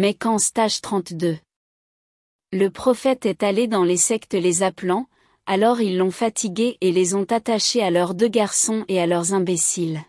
Mais quand stage 32. Le prophète est allé dans les sectes les appelant, alors ils l'ont fatigué et les ont attachés à leurs deux garçons et à leurs imbéciles.